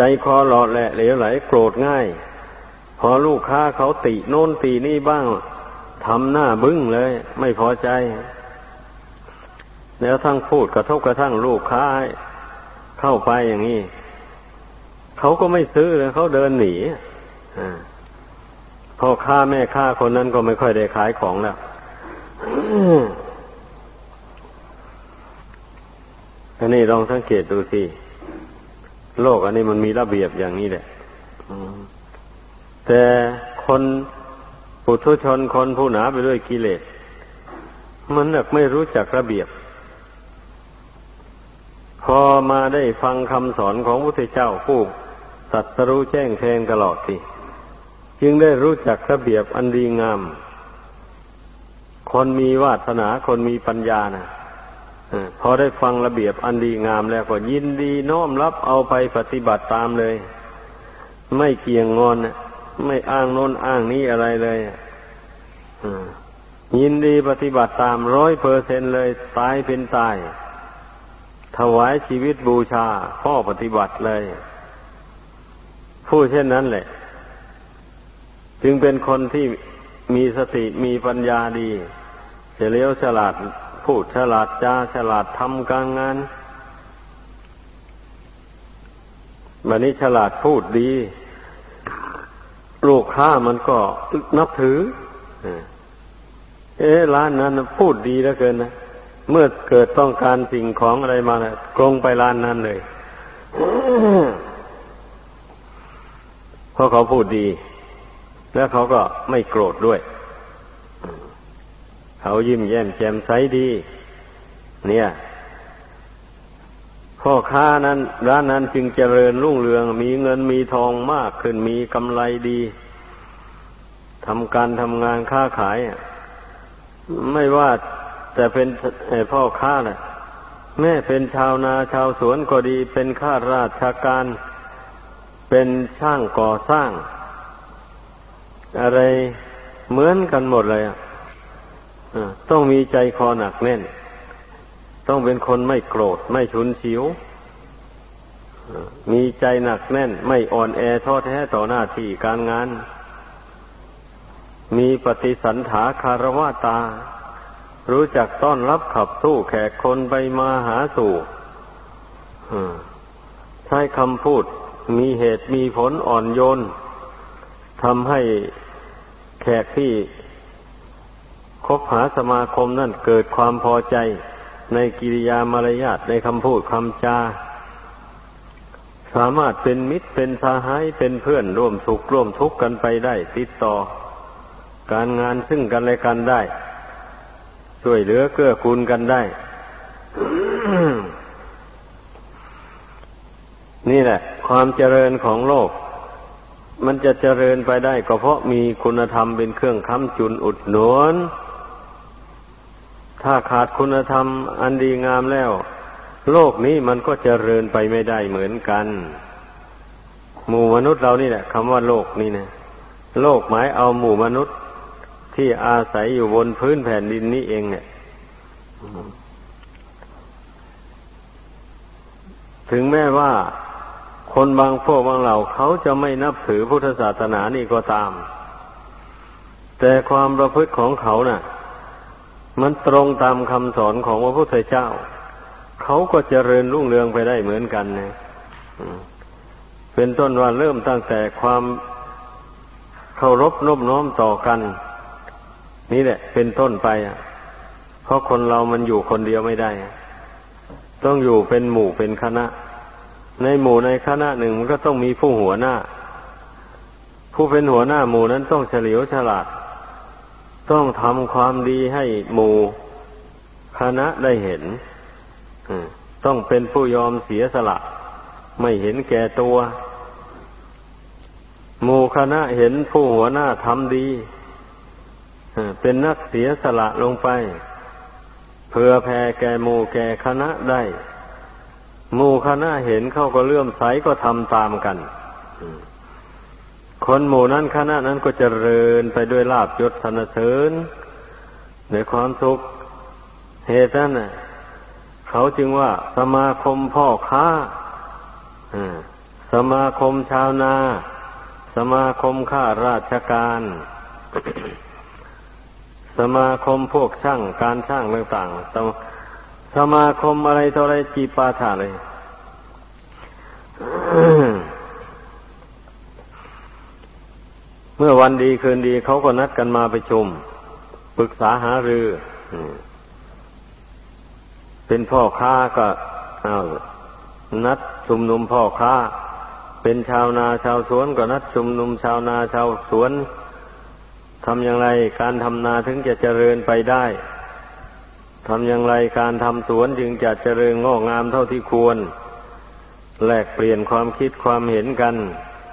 ใจคอหลอดแหละเหลวไหลโกรธง่าย พอลูกค้าเขาติโน่นตีนี่บ้างทำหน้าบึ้งเลย ไม่พอใจ แล้วทั้งพูดกระทบกระทั่งลูกค้าเข้าไปอย่างนี้เขาก็ไม่ซื้อเลยเขาเดินหนีอพ่อค้าแม่ค้าคนนั้นก็ไม่ค่อยได้ขายของแล้วอันนี้ลองสังเกตดูสิ โลกอันนี้มันมีระเบียบอย่างนี้แหละแต่คนปุถุชนคนผู้หนาไปด้วยกิเลส มันหนักไม่รู้จักระเบียบ พอมาได้ฟังคำสอนของพระพุทธเจ้าผู้สัตรู้แจ้งแทงตลอดสิจึงได้รู้จักระเบียบอันดีงาม คนมีวาสนาคนมีปัญญานะ พอได้ฟังระเบียบอันดีงามแล้วก็ยินดีน้อมรับเอาไปปฏิบัติตามเลย ไม่เกี่ยงงอนไม่อ้างโน้นอ้างนี้อะไรเลยยินดีปฏิบัติตามร้อยเปอร์เซนเลยตายเป็นตาย ถวายชีวิตบูชาพ่อปฏิบัติเลย ผู้เช่นนั้นแหละ จึงเป็นคนที่มีสติมีปัญญาดีเฉลียวฉลาด พูดฉลาดจาฉลาดทำการงานบันนี้ฉลาดพูดดี ลูกค้ามันก็นับถือ เอ๊ะร้านนั้นพูดดีแล้วเกินนะเมื่อเกิดต้องการสิ่งของอะไรมานะกรงไปร้านนั้นเลยเพราะเขาพูดดี แล้วเขาก็ไม่โกรธด้วย เขายิ้มแย้มแจ่มใสดี เนี่ย พ่อค้านั้น ร้านนั้นจึงเจริญรุ่งเรือง มีเงินมีทองมากขึ้นมีกำไรดีทำการทำงานค้าขาย ไม่ว่าแต่เป็นพ่อค้าแหละแม่เป็นชาวนาชาวสวนก็ดี เป็นข้าราชการ เป็นช่างก่อสร้าง อะไรเหมือนกันหมดเลยอะ ต้องมีใจคอหนักแน่น ต้องเป็นคนไม่โกรธไม่ชุนเฉียวมีใจหนักแน่น ไม่อ่อนแอท้อแท้ต่อหน้าที่การงาน มีปฏิสันถาคารวะตา รู้จักต้อนรับขับสู้แขกคนไปมาหาสู่ใช้คำพูดมีเหตุมีผลอ่อนโยนทำให้แขกที่ คบหาสมาคมนั่นเกิดความพอใจในกิริยามารยาทในคำพูดคำจา สามารถเป็นมิตรเป็นสาหายเป็นเพื่อนร่วมสุขร่วมทุกข์กันไปได้ ติดต่อ การงานซึ่งกันและกันได้ช่วยเหลือเกื้อกูลกันได้ นี่แหละ ความเจริญของโลก มันจะเจริญไปได้ก็เพราะมีคุณธรรมเป็นเครื่องค้ำจุนอุดหนุน ถ้าขาดคุณธรรมอันดีงามแล้ว โลกนี้มันก็เจริญไปไม่ได้เหมือนกัน หมู่มนุษย์เรานี่แหละคำว่าโลกนี่นะโลกหมายเอาหมู่มนุษย์ที่อาศัยอยู่บนพื้นแผ่นดินนี้เองเนี่ยถึงแม้ว่าคนบางพวกบางเหล่าเขาจะไม่นับถือพุทธศาสนานี่ก็ตาม แต่ความประพฤติของเขานะ่ะ มันตรงตามคำสอนของพระพุทธเจ้า เขาก็เจริญรุ่งเรืองไปได้เหมือนกันนะเป็นต้นว่าเริ่มตั้งแต่ความเคารพนบน้อมต่อกัน นี่แหละ เป็นต้นไปเพราะคนเรามันอยู่คนเดียวไม่ได้ ต้องอยู่เป็นหมู่เป็นคณะ ในหมู่ในคณะหนึ่งมันก็ต้องมีผู้หัวหน้า ผู้เป็นหัวหน้าหมู่นั้นต้องเฉลียวฉลาด ต้องทำความดีให้หมู่คณะได้เห็นต้องเป็นผู้ยอมเสียสละ ไม่เห็นแก่ตัว หมู่คณะเห็นผู้หัวหน้าทำดีเป็นนักเสียสละลงไป เพื่อแผ่แก่หมู่แก่คณะได้ หมู่คณะเห็นเข้าก็เลื่อมใสก็ทำตามกัน คนหมู่นั้นคณะนั้นก็จเจริญไปด้วยลาบยศธนเสริญในความสุขเหตุนั้นเขาจึงว่าสมาคมพ่อค้าสมาคมชาวนา สมาคมข้าราชการ สมาคมพวกช่างการช่างต่างๆสมสมาคมอะไรเท่าไรจีปาถาเลย เมื่อวันดีคืนดีเขาก็นัดกันมาไปชุมปรึกษาหารือเป็นพ่อค้าก็นัดชุมนุมพ่อค้า เป็นชาวนาชาวสวนก็นัดชุมนุมชาวนาชาวสวนทำอย่างไรการทำนาถึงจะเจริญไปได้ทำอย่างไรการทำสวนจึงจะเจริญงอกงามเท่าที่ควร แลกเปลี่ยนความคิดความเห็นกัน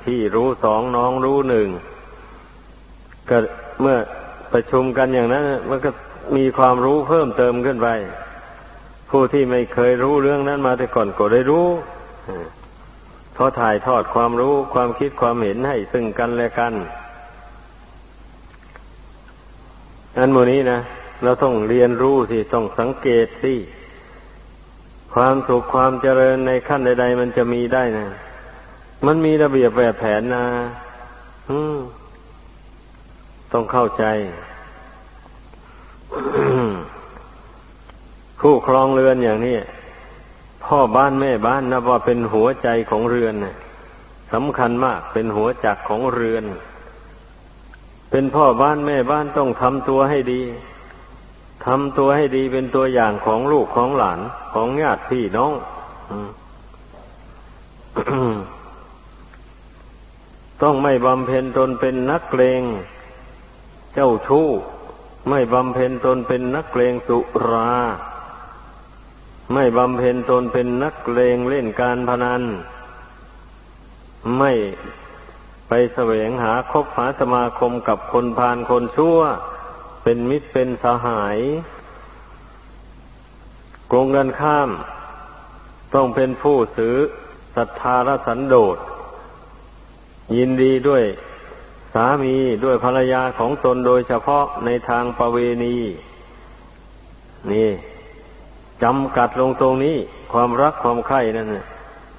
ที่รู้สองน้องรู้หนึ่ง ก็เมื่อประชุมกันอย่างนั้นมันก็มีความรู้เพิ่มเติมขึ้นไปผู้ที่ไม่เคยรู้เรื่องนั้นมาแต่ก่อนก็ได้รู้เพราะถ่ายทอดความรู้ความคิดความเห็นให้ซึ่งกันและกันอันโมนี้นะเราต้องเรียนรู้สิต้องสังเกตสิความสุขความเจริญในขั้นใด ๆ มันจะมีได้นะมันมีระเบียบแบบแผนนะ ต้องเข้าใจ ผู้ครองเรือนอย่างนี้พ่อบ้านแม่บ้านนับว่าเป็นหัวใจของเรือนสำคัญมากเป็นหัวจักของเรือน เป็นพ่อบ้านแม่บ้านต้องทำตัวให้ดีทำตัวให้ดีเป็นตัวอย่างของลูกของหลานของญาติพี่น้องต้องไม่บำเพ็ญตนเป็นนักเลง เจ้าชู้ ไม่บำเพ็ญตนเป็นนักเลงสุรา ไม่บำเพ็ญตนเป็นนักเลงเล่นการพนัน ไม่ไปแสวงหาคบหาสมาคมกับคนพาลคนชั่ว เป็นมิตรเป็นสหายกรงกันข้าม ต้องเป็นผู้ซื้อศรัทธาและสันโดษยินดีด้วยามีด้วยภรรยาของตนโดยเฉพาะในทางประเวณี นี่จำกัดลงตรงนี้ ความรักความใคร่นั่น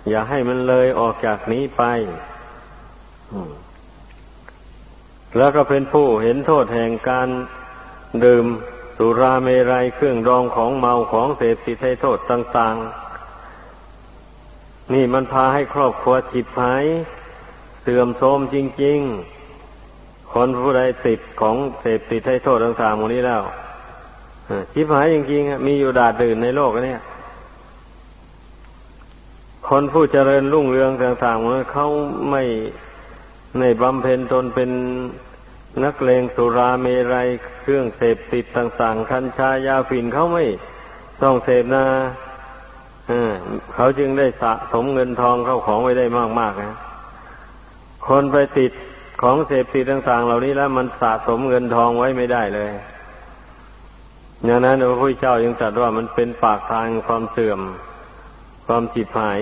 อย่าให้มันเลยออกจากนี้ไปแล้วก็เป็นผู้เห็นโทษแห่งการดื่มสุราเมรัยเครื่องรองของเมาของเสพติดให้โทษต่าง ๆ นี่มันพาให้ครอบครัวฉิบหาย เสื่อมโทรมจริง ๆ คนผู้ใดติดของเสพติดให้โทษต่างๆพวกนี้แล้วชิบหายจริงๆมีอยู่ดาดดื่นในโลกนี้คนผู้เจริญรุ่งเรืองต่างๆเขาไม่ในบำเพ็ญตนเป็นนักเลงสุราเมรัยเครื่องเสพติดต่างๆคัญชายาฝิ่นเขาไม่ต้องเสพนะเขาจึงได้สะสมเงินทองเข้าของไว้ได้มากๆนะคนไปติด ของเสพติดต่าง ๆ เหล่านี้แล้วมันสะสมเงินทองไว้ไม่ได้เลยอย่างนั้นพระพุทธเจ้ายังตรัสว่ามันเป็นปากทางความเสื่อม ความจิตหาย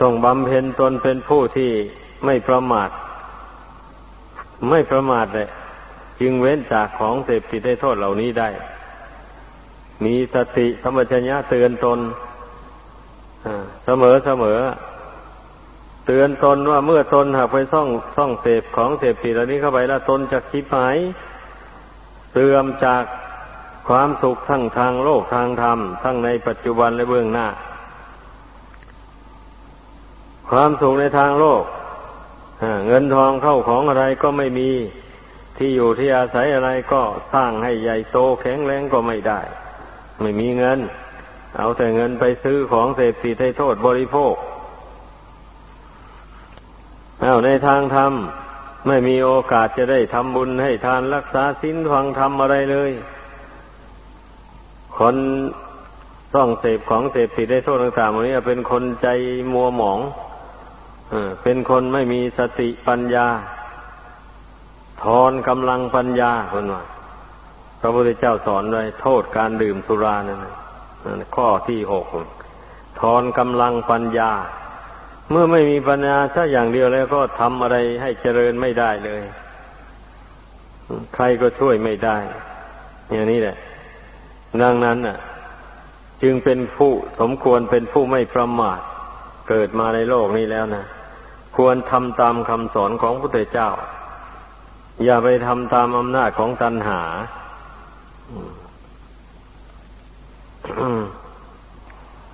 ต้องบำเพ็ญตนเป็นผู้ที่ไม่ประมาท ไม่ประมาทเลยจึงเว้นจากของเสพติดให้โทษเหล่านี้ได้ มีสติสมัชัญญะเตือนตนเสมอเสมอ เตือนตนว่าเมื่อตนหากไปซ่องซ่องเสพของเสพติดเหล่านี้เข้าไปแล้วตนจะคิดหายเสื่อมจากความสุขทั้งทางโลกทางธรรมทั้งในปัจจุบันและเบื้องหน้า ความสุขในทางโลกเงินทองเข้าของอะไรก็ไม่มีที่อยู่ที่อาศัยอะไรก็สร้างให้ใหญ่โตแข็งแรงก็ไม่ได้ ไม่มีเงิน เอาแต่เงินไปซื้อของเสพติดให้โทษบริโภค อาในทางธรรมไม่มีโอกาสจะได้ทำบุญให้ทานรักษาศีลฟังธรรมอะไรเลย คนต้องเสพของเสพติดได้โทษต่างๆวันนี้เป็นคนใจมัวหมองเป็นคนไม่มีสติปัญญา ทอนกำลังปัญญาคนว่าพระพุทธเจ้าสอนไว้โทษการดื่มสุรานั่นข้อที่หกทอนกำลังปัญญา เมื่อไม่มีปัญญาถ้าอย่างเดียวแล้วก็ทำอะไรให้เจริญไม่ได้เลย ใครก็ช่วยไม่ได้ อย่างนี้แหละ ดังนั้นน่ะ จึงเป็นผู้สมควรเป็นผู้ไม่ประมาท เกิดมาในโลกนี้แล้วนะควรทำตามคำสอนของพระพุทธเจ้า อย่าไปทำตามอำนาจของตัณหา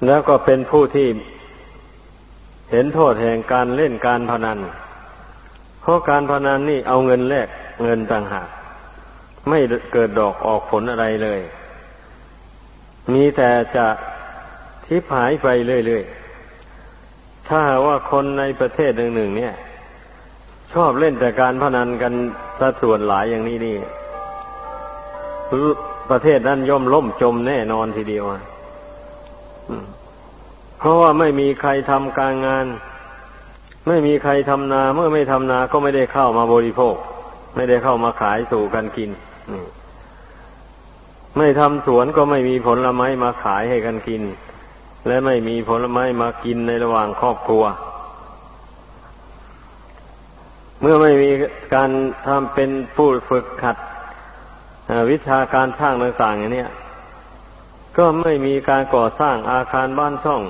แล้วก็เป็นผู้ที่ เห็นโทษแห่งการเล่นการพนัน เพราะการพนันนี่เอาเงินแลกเงินต่างหาก ไม่เกิดดอกออกผลอะไรเลย มีแต่จะทิพหายไปเรื่อยๆ ถ้าว่าคนในประเทศหนึ่งๆเนี่ย ชอบเล่นแต่การพนันกันสัดส่วนหลายอย่างนี้นี่ประเทศนั้นย่อมล่มจมแน่นอนทีเดียว เพราะว่าไม่มีใครทำการงาน ไม่มีใครทำนา เมื่อไม่ทำนาก็ไม่ได้เข้ามาบริโภค ไม่ได้เข้ามาขายสู่กันกินไม่ทำสวนก็ไม่มีผลไม้มาขายให้กันกิน และไม่มีผลไม้มากินในระหว่างครอบครัว เมื่อไม่มีการทำเป็นผู้ฝึกขัดวิชาการช่างต่างๆอย่างนี้ก็ไม่มีการก่อสร้างอาคารบ้านช่อง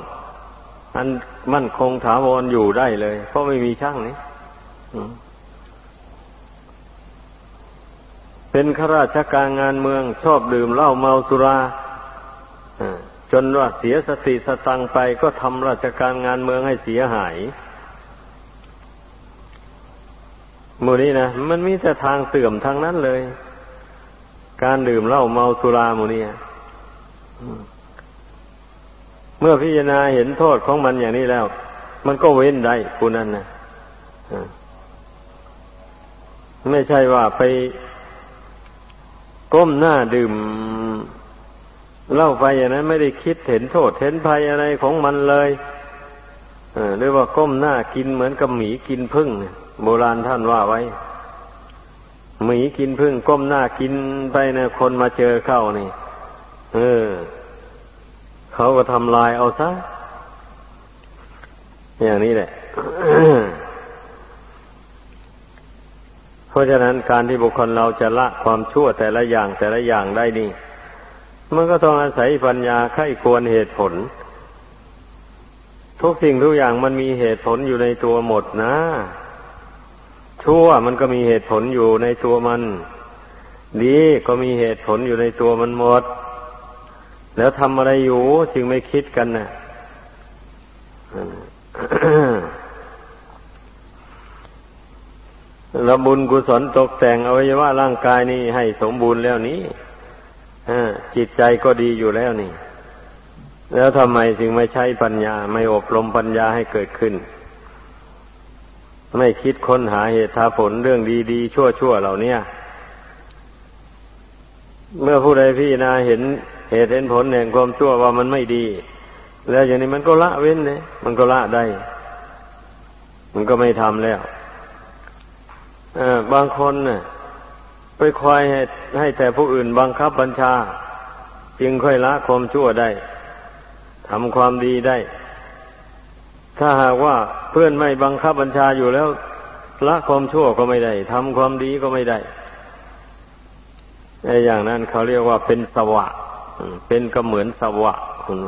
อันมั่นคงถาวรอยู่ได้เลย เพราะไม่มีช่างนี้เป็นข้าราชการงานเมืองชอบดื่มเหล้าเมาสุราจนว่าเสียสติสตังไปก็ทำราชการงานเมืองให้เสียหายมูนี้นะมันมีแต่ทางเสื่อมทางนั้นเลย การดื่มเหล้าเมาสุรามูนี้ เมื่อพิจารณาเห็นโทษของมันอย่างนี้แล้ว มันก็เว้นได้ผู้นั้นนะไม่ใช่ว่าไปก้มหน้าดื่มเล่าไปอย่างนั้น ไม่ได้คิดเห็นโทษเห็นภัยอะไรของมันเลยหรือว่าก้มหน้ากินเหมือนกับหมีกินพึ่งโบราณท่านว่าไว้ หมีกินพึ่ง ก้มหน้ากินไปนะคนมาเจอเข้านี่ เออ เขาก็ทำลายเอาซะ อย่างนี้แหละ เพราะฉะนั้นการที่บุคคลเราจะละความชั่วแต่ละอย่างแต่ละอย่างได้นี่ มันก็ต้องอาศัยปัญญาไข้ควรเหตุผล ทุกสิ่งทุกอย่างมันมีเหตุผลอยู่ในตัวหมดนะ ชั่วมันก็มีเหตุผลอยู่ในตัวมัน ดีก็มีเหตุผลอยู่ในตัวมันหมด แล้วทำอะไรอยู่จึงไม่คิดกันนะเราบุญกุศลตกแต่งอวัยวะร่างกายนี้ให้สมบูรณ์แล้วนี้จิตใจก็ดีอยู่แล้วนี่ แล้วทำไมจึงไม่ใช้ปัญญา ไม่อบรมปัญญาให้เกิดขึ้น ไม่คิดค้นหาเหตุผลเรื่องดีๆ ชั่วๆเหล่านี้เมื่อผู้ใดพี่นาเห็น เหตุเห็นผลแห่งความชั่วว่ามันไม่ดี แล้วอย่างนี้มันก็ละเว้นเลยมันก็ละได้ มันก็ไม่ทำแล้วบางคนน่ะไปคอยให้ให้แต่ผู้อื่นบังคับบัญชา จึงค่อยละความชั่วได้ทำความดีได้ ถ้าหากว่าเพื่อนไม่บังคับบัญชาอยู่แล้ว ละความชั่วก็ไม่ได้ทำความดีก็ไม่ได้ไอ้อย่างนั้นเขาเรียกว่าเป็นสวะ เป็นก็เหมือนสวะคุณ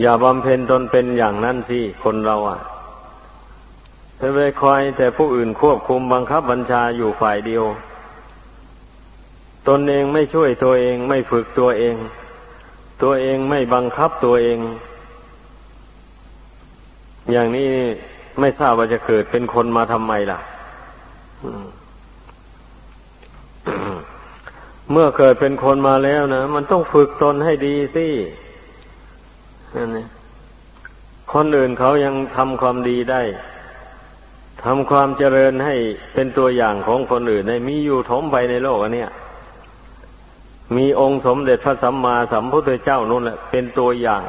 อย่าบำเพ็ญตนเป็นอย่างนั้นสิคนเราอะถ้าไปคอยแต่ผู้อื่นควบคุมบังคับบัญชาอยู่ฝ่ายเดียว ตนเองไม่ช่วยตัวเองไม่ฝึกตัวเอง ตัวเองไม่บังคับตัวเอง อย่างนี้ไม่ทราบว่าจะเกิดเป็นคนมาทำไมล่ะ เมื่อเกิดเป็นคนมาแล้วนะมันต้องฝึกตนให้ดีสินั่นเองคนอื่นเขายังทำความดีได้ทำความเจริญให้เป็นตัวอย่างของคนอื่นในมีอยู่ถมไปในโลกอันเนี้ยมีองค์สมเด็จพระสัมมาสัมพุทธเจ้านั่นแหละ เป็นตัวอย่าง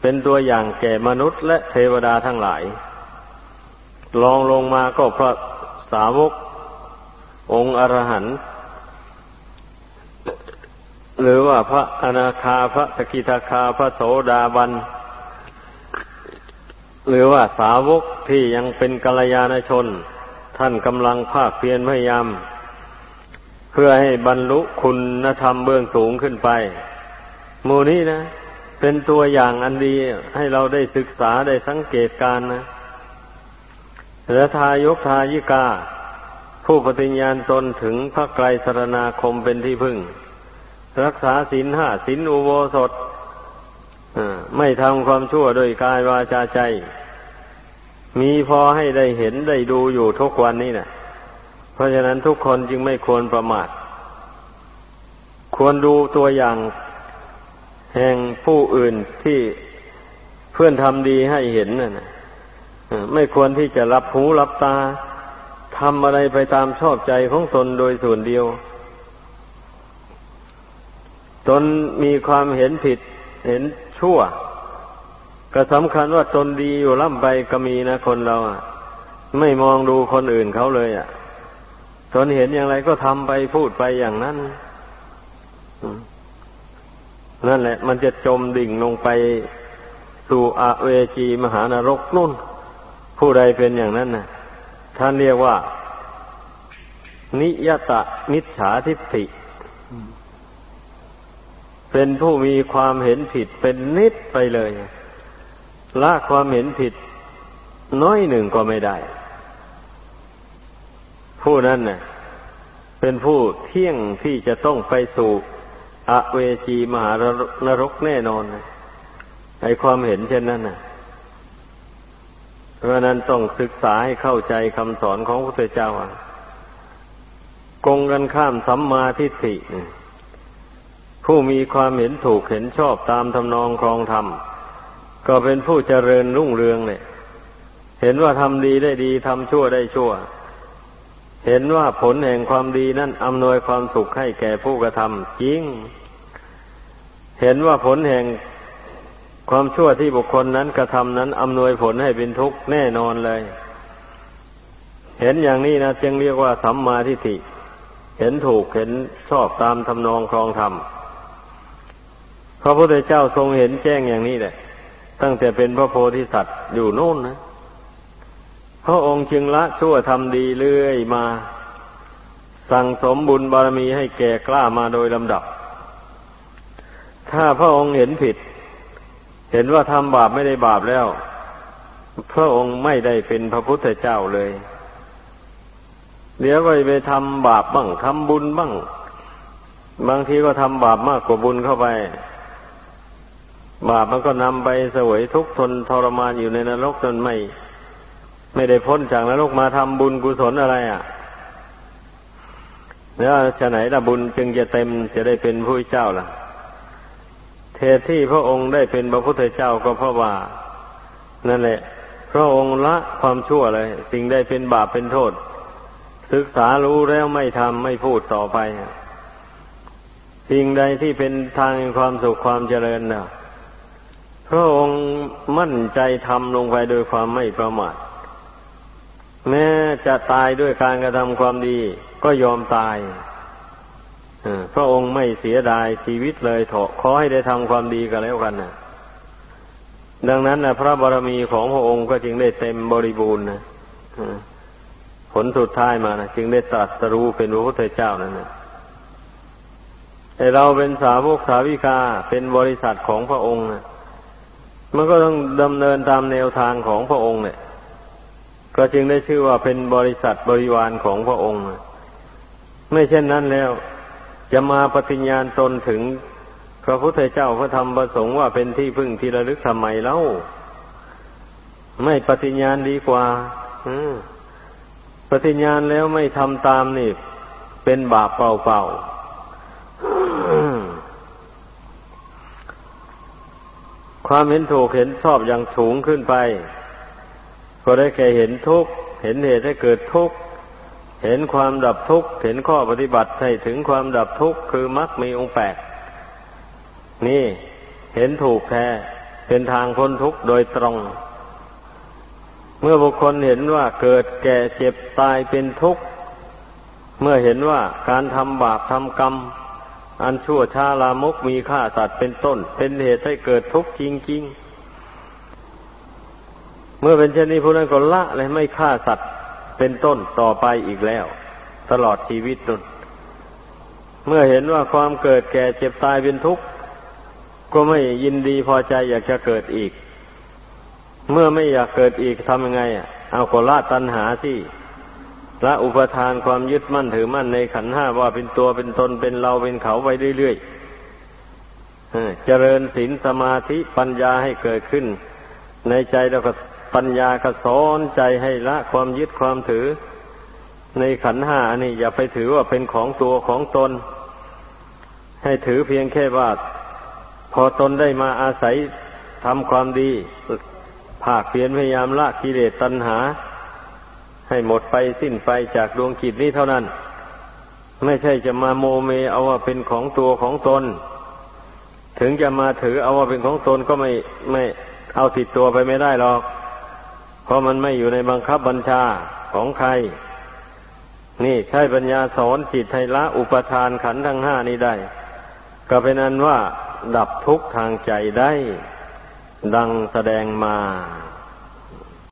เป็นตัวอย่างแก่มนุษย์และเทวดาทั้งหลาย ลองลงมาก็พระสาวก องค์อรหันต์หรือว่าพระอนาคาพระสกิทาคาพระโสดาบัน หรือว่าสาวกที่ยังเป็นกัลยาณชน ท่านกำลังภาคเพียรพยายาม เพื่อให้บรรลุคุณธรรมเบื้องสูงขึ้นไปมูนี้นะ เป็นตัวอย่างอันดีให้เราได้ศึกษาได้สังเกตการนะและทายกทายิกา ผู้ปฏิญญาณตนถึงพระไกรสรณาคมเป็นที่พึ่ง รักษาศีลห้าศีลอุโบสถไม่ทำความชั่วโดยกายวาจาใจ มีพอให้ได้เห็นได้ดูอยู่ทุกวันนี้นะเพราะฉะนั้นทุกคนจึงไม่ควรประมาท ควรดูตัวอย่างแห่งผู้อื่นที่เพื่อนทำดีให้เห็นนะ่ะไม่ควรที่จะรับหูรับตา ทำอะไรไปตามชอบใจของตนโดยส่วนเดียว ตนมีความเห็นผิดเห็นชั่ว ก็สำคัญว่าตนดีอยู่ล่ำไปก็มีนะคนเราอะ ไม่มองดูคนอื่นเขาเลยอะ ตนเห็นอย่างไรก็ทำไปพูดไปอย่างนั้นนั่นแหละ มันจะจมดิ่งลงไปสู่อเวจีมหานรกนุ่น ผู้ใดเป็นอย่างนั้นนะ ท่านเรียกว่า นิยตะมิจฉาทิฏฐิ เป็นผู้มีความเห็นผิดเป็นนิดไปเลยละความเห็นผิด น้อยหนึ่งก็ไม่ได้ ผู้นั้นน่ะ เป็นผู้เที่ยงที่จะต้องไปสู่อเวจีมหานรกแน่นอนไอความเห็นเช่นนั้นน่ะ เพราะนั้นต้องศึกษาให้เข้าใจคำสอนของพระพุทธเจ้ากงกันข้ามสัมมาทิฏฐิผู้มีความเห็นถูกเห็นชอบตามทำนองครองธรรม ก็เป็นผู้เจริญรุ่งเรืองเนี่ย เห็นว่าทำดีได้ดีทำชั่วได้ชั่ว เห็นว่าผลแห่งความดีนั้นอำนวยความสุขให้แก่ผู้กระทำจริง เห็นว่าผลแห่ง ความชั่วที่บุคคลนั้นกระทำนั้นอำนวยผลให้เป็นทุกข์แน่นอนเลย เห็นอย่างนี้นะจึงเรียกว่าสัมมาทิฏฐิ เห็นถูกเห็นชอบตามทำนองครองธรรมพระพุทธเจ้าทรงเห็นแจ้งอย่างนี้แหละ ตั้งแต่เป็นพระโพธิสัตว์อยู่โน่นนะพระองค์จึงละชั่วทำดีเรื่อยมา สั่งสมบุญบารมีให้แก่กล้ามาโดยลำดับ ถ้าพระองค์เห็นผิด เห็นว่าทำบาปไม่ได้บาปแล้ว พระองค์ไม่ได้เป็นพระพุทธเจ้าเลยเดี๋ยวก็ไปทำบาปบ้างทำบุญบ้าง บางทีก็ทำบาปมากกว่าบุญเข้าไป บาปมันก็นำไปเสวยทุกข์ทนทรมานอยู่ในนรกจนไม่ ไม่ได้พ้นจากนรกมาทำบุญกุศลอะไรอะแล้วฉะไหนละบุญจึงจะเต็มจะได้เป็นผู้เจ้าล่ะ เทศที่พระองค์ได้เป็นพระพุทธเจ้าก็เพราะว่า นั่นแหละ พระองค์ละความชั่วเลย สิ่งใดเป็นบาปเป็นโทษ ศึกษารู้แล้วไม่ทำไม่พูดต่อไป สิ่งใดที่เป็นทางความสุขความเจริญนะพระองค์มั่นใจทำลงไปโดยความไม่ประมาทแม้จะตายด้วยการกระทำความดีก็ยอมตาย พระองค์ไม่เสียดายชีวิตเลยเถอะขอให้ได้ทำความดีกันแล้วกันนะดังนั้นนะพระบารมีของพระองค์ก็จึงได้เต็มบริบูรณ์นะผลสุดท้ายมานะจึงได้ตรัสรู้เป็นพระพุทธเจ้านั่นนะแต่เราเป็นสาวกสาวิกาเป็นบริษัทของพระองค์นะมันก็ต้องดำเนินตามแนวทางของพระองค์เนี่ยก็จึงได้ชื่อว่าเป็นบริษัทบริวารของพระองค์ ไม่เช่นนั้นแล้ว จะมาปฏิญญาณตนถึงพระพุทธเจ้าพระธรรมประสงค์ว่าเป็นที่พึ่งที่ระลึกทำไมเล่า ไม่ปฏิญญาณดีกว่าปฏิญญาณแล้วไม่ทำตามนี่ เป็นบาปเปล่าๆความเห็นถูกเห็นชอบอย่างสูงขึ้นไป ก็ได้แก่เห็นทุกข์เห็นเหตุให้เกิดทุกข์ เห็นความดับทุกข์ เห็นข้อปฏิบัติให้ถึงความดับทุกข์คือมรรคมีองค์แปดนี่เห็นถูกแท้เป็นทางพ้นทุกข์โดยตรง เมื่อบุคคลเห็นว่าเกิดแก่เจ็บตายเป็นทุกข์ เมื่อเห็นว่าการทำบาปทำกรรม อันชั่วช้าลามกมีค่าสัตว์เป็นต้น เป็นเหตุให้เกิดทุกข์จริงๆ เมื่อเป็นเช่นนี้ผู้นั้นก็ละเลยไม่ฆ่าสัตว์ เป็นต้นต่อไปอีกแล้ว ตลอดชีวิตนุนเมื่อเห็นว่าความเกิดแก่เจ็บตายเป็นทุกข์ ก็ไม่ยินดีพอใจอยากจะเกิดอีก เมื่อไม่อยากเกิดอีกทำยังไงอะเอาก็ละตัณหาที่ละอุปทานความยึดมั่นถือมั่นในขันห้าว่าเป็นตัวเป็นตนเป็นเราเป็นเขาไปเรื่อยๆเจริญศีลสมาธิปัญญาให้เกิดขึ้น ในใจแล้วก็ ปัญญาก็สอนใจให้ละความยึดความถือ ในขันห้านี่อย่าไปถือว่าเป็นของตัวของตน ให้ถือเพียงแค่ว่า พอตนได้มาอาศัยทำความดีภาคเพียรพยายามละกิเลสตัณหา ให้หมดไปสิ้นไปจากดวงจิตนี้เท่านั้น ไม่ใช่จะมาโมเมเอาว่าเป็นของตัวของตน ถึงจะมาถือเอาว่าเป็นของตนก็ไม่ไม่เอาติดตัวไปไม่ได้หรอก เพราะมันไม่อยู่ในบังคับบัญชาของใคร นี่ใช้ปัญญาสอนจิตไทละอุปทานขันธ์ทั้งห้านี้ได้ ก็เป็นนั้นว่า ดับทุกข์ทางใจได้ ดังแสดงมา